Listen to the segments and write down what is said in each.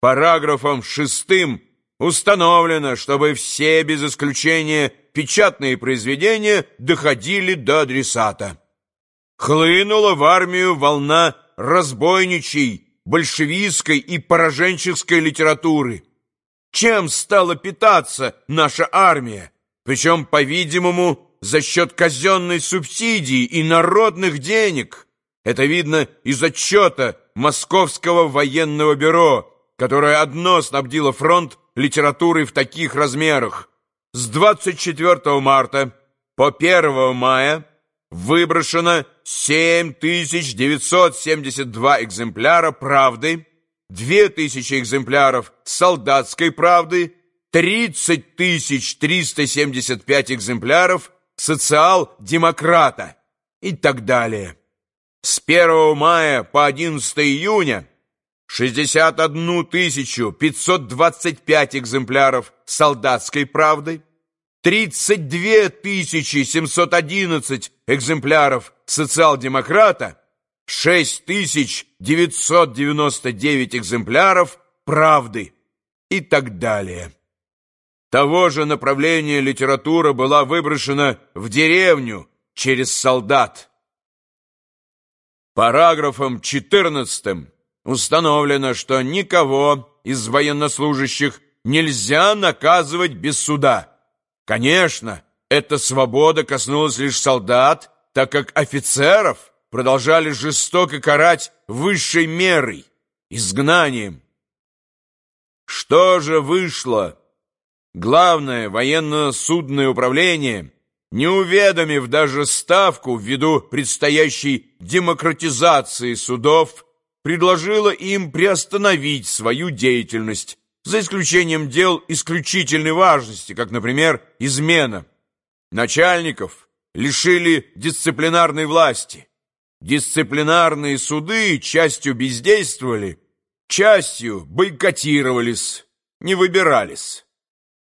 Параграфом шестым установлено, чтобы все, без исключения, печатные произведения доходили до адресата. Хлынула в армию волна разбойничей, большевистской и пораженческой литературы. Чем стала питаться наша армия? Причем, по-видимому, за счет казенной субсидии и народных денег. Это видно из отчета Московского военного бюро, которое одно снабдило фронт литературой в таких размерах. С 24 марта по 1 мая выброшено 7972 экземпляра «Правды», 2000 экземпляров «Солдатской правды», 30 375 экземпляров «Социал-демократа» и так далее. С 1 мая по 11 июня 61 525 экземпляров «Солдатской правды», 32 711 экземпляров «Социал-демократа», 6999 экземпляров «Правды» и так далее. Того же направления литература была выброшена в деревню через солдат. Параграфом 14 установлено, что никого из военнослужащих нельзя наказывать без суда. Конечно, эта свобода коснулась лишь солдат, так как офицеров продолжали жестоко карать высшей мерой, изгнанием. Что же вышло? Главное военно-судное управление, не уведомив даже Ставку ввиду предстоящей демократизации судов, предложило им приостановить свою деятельность, за исключением дел исключительной важности, как, например, измена. Начальников лишили дисциплинарной власти. Дисциплинарные суды частью бездействовали, частью бойкотировались, не выбирались.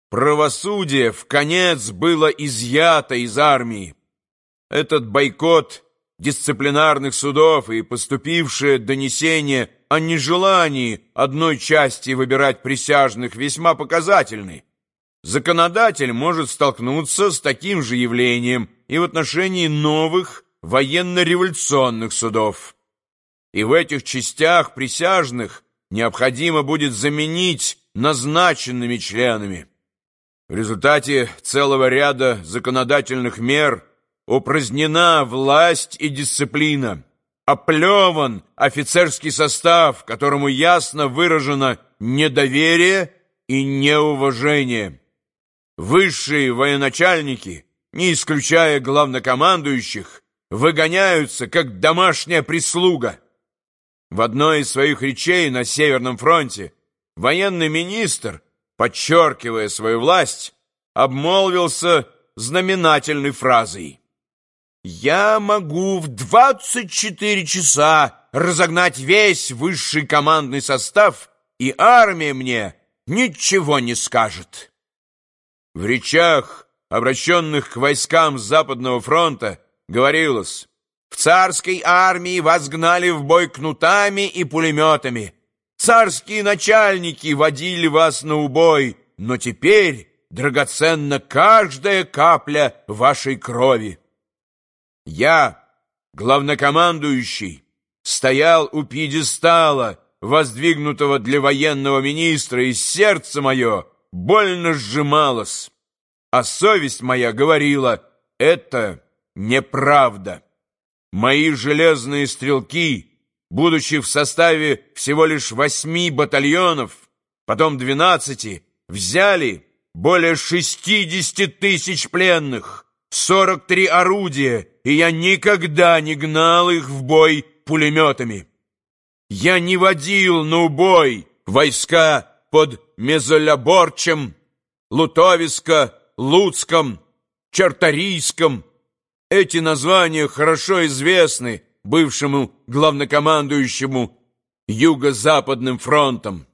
Правосудие в конец было изъято из армии. Этот бойкот дисциплинарных судов и поступившее донесение о нежелании одной части выбирать присяжных весьма показательны. Законодатель может столкнуться с таким же явлением и в отношении новых военно-революционных судов. И в этих частях присяжных необходимо будет заменить назначенными членами. В результате целого ряда законодательных мер упразднена власть и дисциплина, оплеван офицерский состав, которому ясно выражено недоверие и неуважение. Высшие военачальники, не исключая главнокомандующих, выгоняются как домашняя прислуга. В одной из своих речей на Северном фронте военный министр подчеркивая свою власть, обмолвился знаменательной фразой «Я могу в 24 часа разогнать весь высший командный состав, и армия мне ничего не скажет». В речах, обращенных к войскам Западного фронта, говорилось «В царской армии вас гнали в бой кнутами и пулеметами, Царские начальники водили вас на убой, но теперь драгоценна каждая капля вашей крови. Я, главнокомандующий, стоял у пьедестала, воздвигнутого для военного министра, и сердце мое больно сжималось, а совесть моя говорила, это неправда. Мои железные стрелки — будучи в составе всего лишь восьми батальонов, потом двенадцати, взяли более шестидесяти тысяч пленных, сорок три орудия, и я никогда не гнал их в бой пулеметами. Я не водил на убой войска под Мезоляборчем, Лутовиско, Луцком, Чарторийском. Эти названия хорошо известны, бывшему главнокомандующему Юго-Западным фронтом.